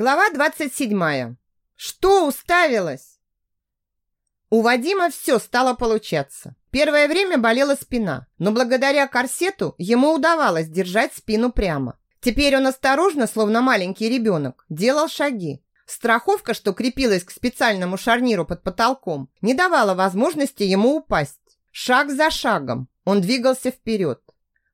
Глава 27. Что уставилась? У Вадима все стало получаться. Первое время болела спина, но благодаря корсету ему удавалось держать спину прямо. Теперь он осторожно, словно маленький ребенок, делал шаги. Страховка, что крепилась к специальному шарниру под потолком, не давала возможности ему упасть. Шаг за шагом он двигался вперед.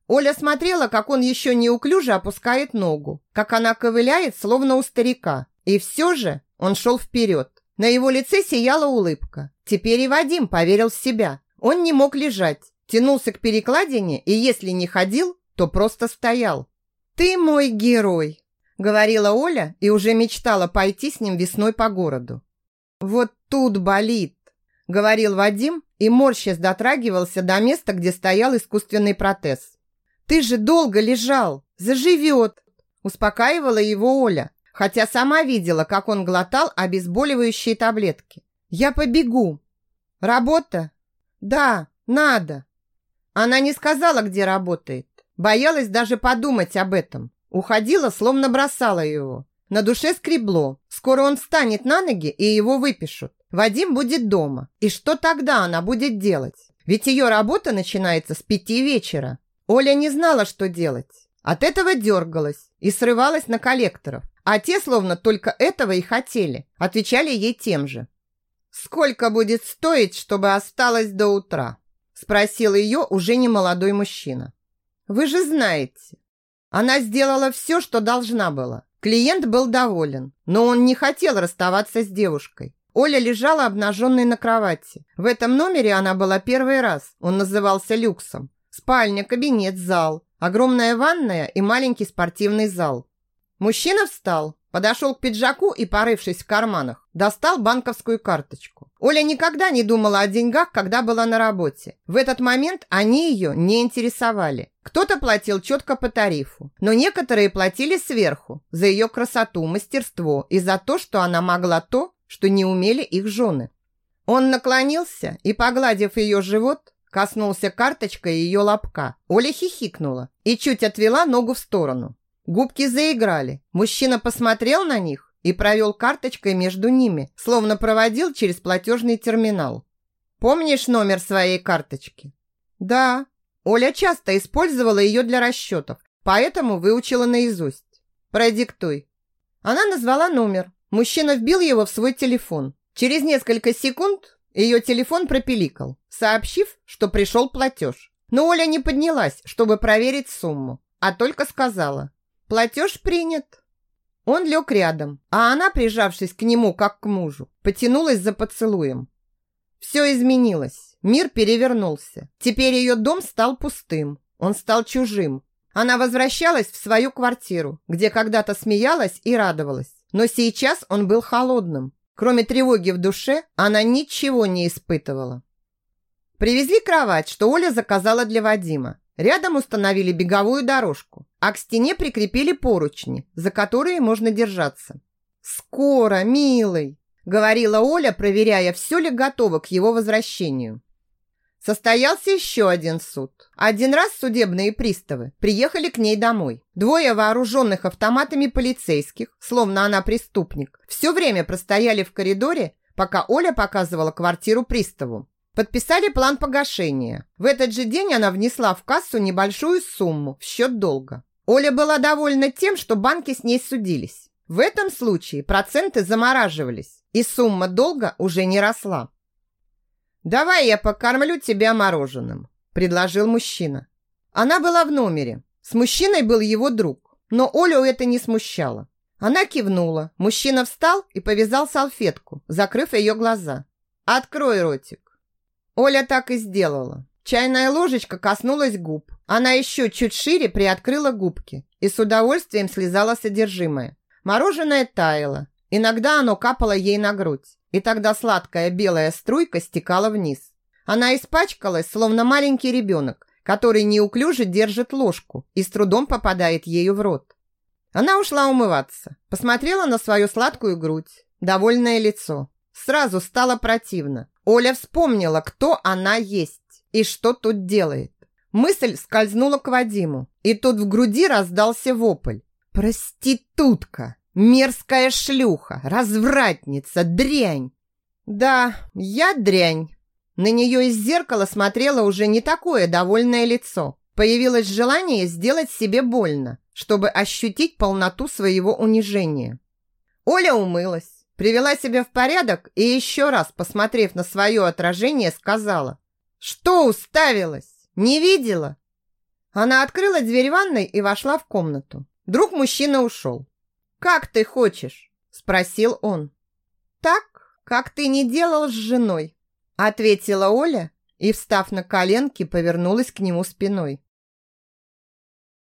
Оля смотрела, как он еще неуклюже опускает ногу, как она ковыляет, словно у старика. И все же он шел вперед. На его лице сияла улыбка. Теперь и Вадим поверил в себя. Он не мог лежать, тянулся к перекладине и если не ходил, то просто стоял. «Ты мой герой», — говорила Оля и уже мечтала пойти с ним весной по городу. «Вот тут болит», — говорил Вадим и морщась дотрагивался до места, где стоял искусственный протез. Ты же долго лежал, заживет!» Успокаивала его Оля, хотя сама видела, как он глотал обезболивающие таблетки. «Я побегу!» «Работа?» «Да, надо!» Она не сказала, где работает. Боялась даже подумать об этом. Уходила, словно бросала его. На душе скребло. Скоро он встанет на ноги, и его выпишут. Вадим будет дома. И что тогда она будет делать? Ведь ее работа начинается с пяти вечера. Оля не знала, что делать. От этого дергалась и срывалась на коллекторов. А те, словно только этого и хотели, отвечали ей тем же. «Сколько будет стоить, чтобы осталось до утра?» Спросил ее уже не молодой мужчина. «Вы же знаете». Она сделала все, что должна была. Клиент был доволен, но он не хотел расставаться с девушкой. Оля лежала обнаженной на кровати. В этом номере она была первый раз. Он назывался люксом. Спальня, кабинет, зал, огромная ванная и маленький спортивный зал. Мужчина встал, подошел к пиджаку и, порывшись в карманах, достал банковскую карточку. Оля никогда не думала о деньгах, когда была на работе. В этот момент они ее не интересовали. Кто-то платил четко по тарифу, но некоторые платили сверху за ее красоту, мастерство и за то, что она могла то, что не умели их жены. Он наклонился и, погладив ее живот, Коснулся карточкой ее лобка. Оля хихикнула и чуть отвела ногу в сторону. Губки заиграли. Мужчина посмотрел на них и провел карточкой между ними, словно проводил через платежный терминал. «Помнишь номер своей карточки?» «Да». Оля часто использовала ее для расчетов, поэтому выучила наизусть. «Продиктуй». Она назвала номер. Мужчина вбил его в свой телефон. Через несколько секунд ее телефон пропиликал, сообщив, что пришел платеж. Но Оля не поднялась, чтобы проверить сумму, а только сказала «Платеж принят». Он лег рядом, а она, прижавшись к нему, как к мужу, потянулась за поцелуем. Все изменилось, мир перевернулся. Теперь ее дом стал пустым, он стал чужим. Она возвращалась в свою квартиру, где когда-то смеялась и радовалась. Но сейчас он был холодным, Кроме тревоги в душе, она ничего не испытывала. Привезли кровать, что Оля заказала для Вадима. Рядом установили беговую дорожку, а к стене прикрепили поручни, за которые можно держаться. «Скоро, милый!» – говорила Оля, проверяя, все ли готово к его возвращению. Состоялся еще один суд. Один раз судебные приставы приехали к ней домой. Двое вооруженных автоматами полицейских, словно она преступник, все время простояли в коридоре, пока Оля показывала квартиру приставу. Подписали план погашения. В этот же день она внесла в кассу небольшую сумму в счет долга. Оля была довольна тем, что банки с ней судились. В этом случае проценты замораживались, и сумма долга уже не росла. «Давай я покормлю тебя мороженым», – предложил мужчина. Она была в номере. С мужчиной был его друг, но Олю это не смущало. Она кивнула. Мужчина встал и повязал салфетку, закрыв ее глаза. «Открой ротик». Оля так и сделала. Чайная ложечка коснулась губ. Она еще чуть шире приоткрыла губки и с удовольствием слезала содержимое. Мороженое таяло. Иногда оно капало ей на грудь и тогда сладкая белая струйка стекала вниз. Она испачкалась, словно маленький ребенок, который неуклюже держит ложку и с трудом попадает ею в рот. Она ушла умываться, посмотрела на свою сладкую грудь, довольное лицо. Сразу стало противно. Оля вспомнила, кто она есть и что тут делает. Мысль скользнула к Вадиму, и тут в груди раздался вопль. «Проститутка!» Мерзкая шлюха, развратница, дрянь. Да, я дрянь. На нее из зеркала смотрело уже не такое довольное лицо. Появилось желание сделать себе больно, чтобы ощутить полноту своего унижения. Оля умылась, привела себя в порядок и еще раз, посмотрев на свое отражение, сказала «Что уставилась? Не видела?» Она открыла дверь ванной и вошла в комнату. Друг мужчина ушел. «Как ты хочешь?» – спросил он. «Так, как ты не делал с женой», – ответила Оля и, встав на коленки, повернулась к нему спиной.